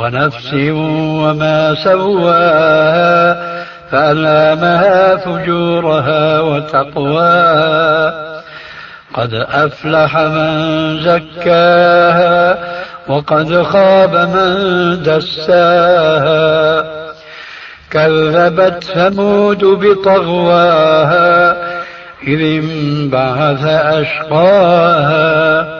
ونفس وما سواها فألامها فجورها وتقواها. قد أفلح من زكاها وقد خاب من دساها. كذبت ثمود بطغواها إذ انبعث أشقاها.